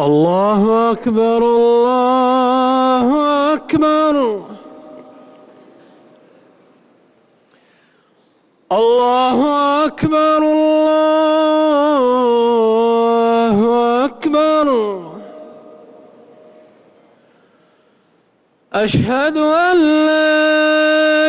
الله أكبر الله أكبر الله أكبر الله أكبر أشهد ان لا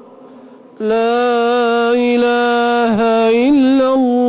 لا إله إلا الله.